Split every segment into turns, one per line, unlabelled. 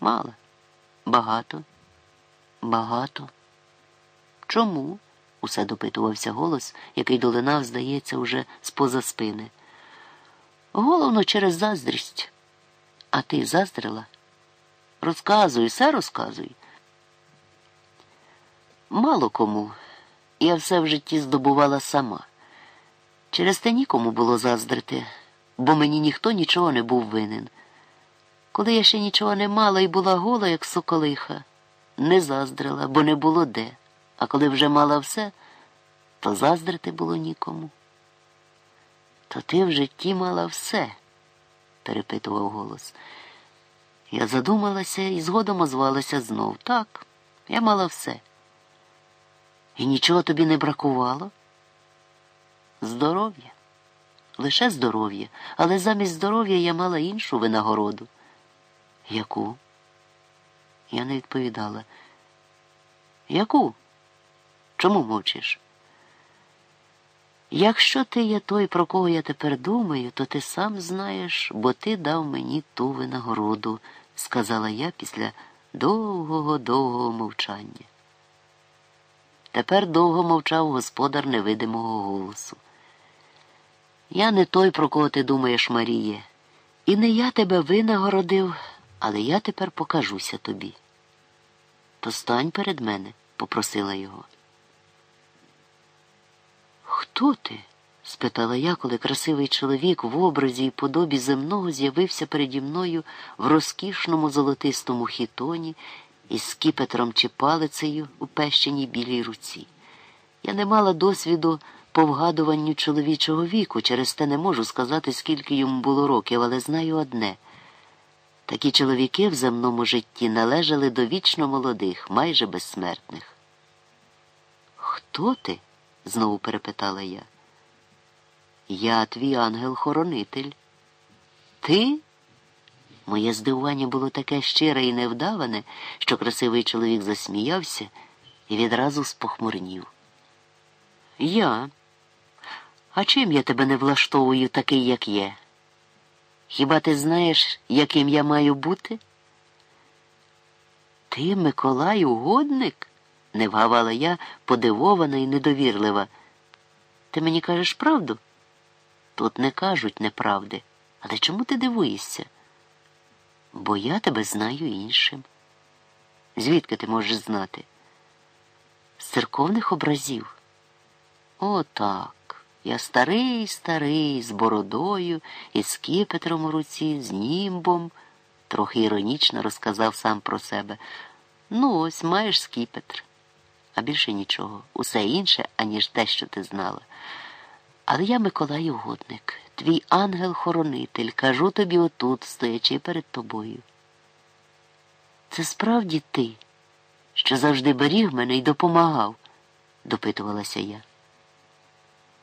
Мало. Багато. Багато. Чому? усе допитувався голос, який долинав, здається, уже з поза спини. Головно через заздрість. А ти заздрила? Розказуй, все розказуй. Мало кому. Я все в житті здобувала сама. Через те нікому було заздрити, бо мені ніхто нічого не був винен. Коли я ще нічого не мала і була гола, як соколиха, не заздрила, бо не було де. А коли вже мала все, то заздрити було нікому. То ти в житті мала все, перепитував голос. Я задумалася і згодом озвалася знов. Так, я мала все. І нічого тобі не бракувало? Здоров'я. Лише здоров'я, але замість здоров'я я мала іншу винагороду. Яку? Я не відповідала. Яку? Чому мовчиш? Якщо ти є той, про кого я тепер думаю, то ти сам знаєш, бо ти дав мені ту винагороду, сказала я після довгого, довгого мовчання. Тепер довго мовчав господар невидимого голосу. Я не той, про кого ти думаєш, Маріє, і не я тебе винагородив, але я тепер покажуся тобі. То стань перед мене, попросила його. Хто ти? спитала я, коли красивий чоловік в образі і подобі земного з'явився переді мною в розкішному золотистому хітоні із скіпетром чи палицею у пещеній білій руці. Я не мала досвіду по вгадуванню чоловічого віку, через те не можу сказати, скільки йому було років, але знаю одне. Такі чоловіки в земному житті належали до вічно молодих, майже безсмертних. Хто ти? знову перепитала я. Я твій ангел-хоронитель. Ти? Моє здивування було таке щире і невдаване, що красивий чоловік засміявся і відразу спохмурнів. Я. А чим я тебе не влаштовую такий, як є? Хіба ти знаєш, яким я маю бути? Ти, Миколай, угодник? не вгавала я, подивована і недовірлива. Ти мені кажеш правду? Тут не кажуть неправди. Але чому ти дивуєшся? Бо я тебе знаю іншим. Звідки ти можеш знати? З церковних образів. О, так. Я старий, старий, з бородою, із скіпетром у руці, з німбом, трохи іронічно розказав сам про себе. Ну, ось маєш скіпетр, а більше нічого, усе інше, аніж те, що ти знала. Але я Миколай Угодник, твій ангел-хоронитель, кажу тобі отут, стоячи перед тобою. Це справді ти, що завжди беріг мене і допомагав, допитувалася я.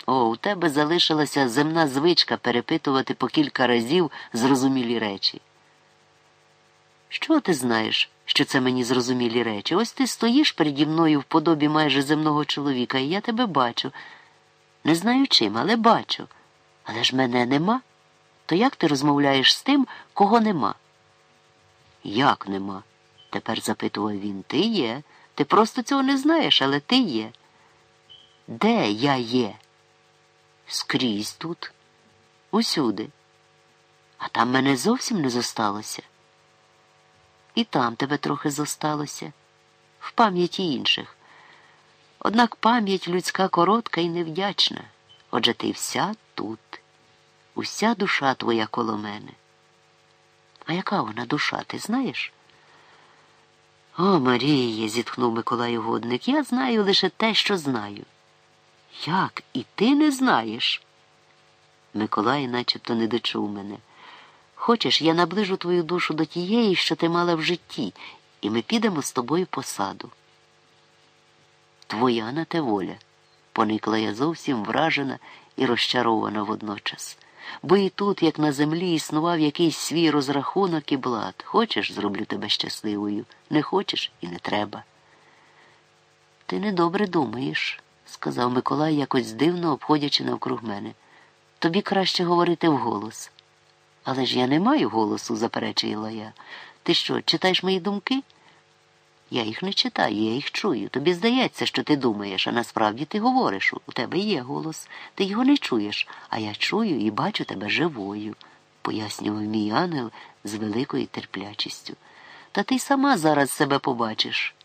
О, у тебе залишилася земна звичка перепитувати по кілька разів зрозумілі речі. Що ти знаєш, що це мені зрозумілі речі? Ось ти стоїш переді мною в подобі майже земного чоловіка, і я тебе бачу. Не знаю чим, але бачу. Але ж мене нема. То як ти розмовляєш з тим, кого нема? Як нема? тепер запитував він. Ти є. Ти просто цього не знаєш, але ти є. Де я є? Скрізь тут, усюди. А там мене зовсім не зосталося. І там тебе трохи зосталося, в пам'яті інших. Однак пам'ять людська коротка і невдячна. Отже ти вся тут, уся душа твоя коло мене. А яка вона душа, ти знаєш? О, Марія, зітхнув Миколай Угодник, я знаю лише те, що знаю. Як і ти не знаєш? Миколай начебто не дочув мене. Хочеш, я наближу твою душу до тієї, що ти мала в житті, і ми підемо з тобою по саду. Твоя на те воля, поникла я зовсім вражена і розчарована водночас. Бо і тут, як на землі, існував якийсь свій розрахунок і блат. Хочеш, зроблю тебе щасливою, не хочеш і не треба. Ти недобре думаєш сказав Миколай, якось дивно обходячи навкруг мене. Тобі краще говорити вголос. Але ж я не маю голосу, заперечила я. Ти що, читаєш мої думки? Я їх не читаю, я їх чую. Тобі здається, що ти думаєш, а насправді ти говориш. У тебе є голос. Ти його не чуєш, а я чую і бачу тебе живою, пояснював мій ангел з великою терплячістю. Та ти сама зараз себе побачиш.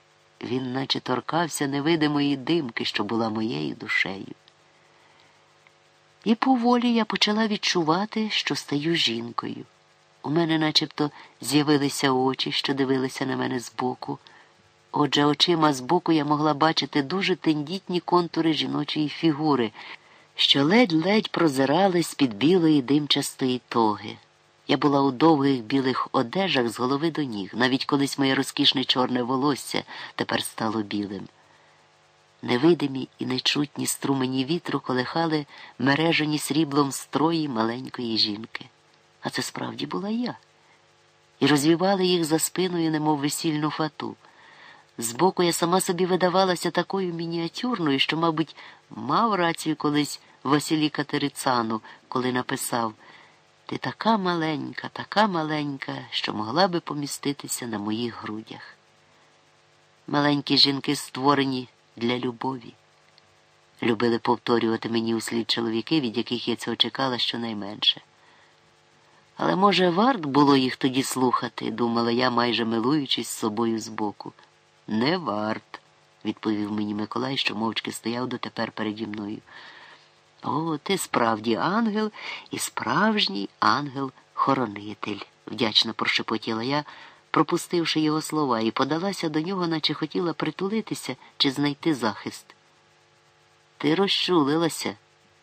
Він наче торкався невидимої димки, що була моєю душею. І поволі я почала відчувати, що стаю жінкою. У мене начебто з'явилися очі, що дивилися на мене збоку. Отже, очима збоку я могла бачити дуже тендітні контури жіночої фігури, що ледь-ледь прозирали з-під білої димчастої тоги. Я була у довгих білих одежах з голови до ніг, навіть колись моє розкішне чорне волосся тепер стало білим. Невидимі і нечутні струмені вітру колихали мережені сріблом строї маленької жінки. А це справді була я. І розвівали їх за спиною, немов весільну фату. Збоку я сама собі видавалася такою мініатюрною, що, мабуть, мав рацію колись Василі Катерицану, коли написав Ти така маленька, така маленька, що могла би поміститися на моїх грудях. Маленькі жінки створені для любові. Любили повторювати мені услід чоловіки, від яких я цього чекала щонайменше. Але, може, варт було їх тоді слухати, думала я, майже милуючись собою збоку. Не варт, відповів мені Миколай, що мовчки стояв дотепер переді мною. О, ти справді ангел і справжній ангел-хоронитель, вдячно прошепотіла я, пропустивши його слова, і подалася до нього, наче хотіла притулитися чи знайти захист. Ти розчулилася,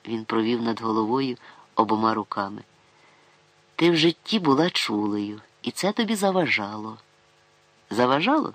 він провів над головою обома руками. Ти в житті була чулею, і це тобі заважало. Заважало?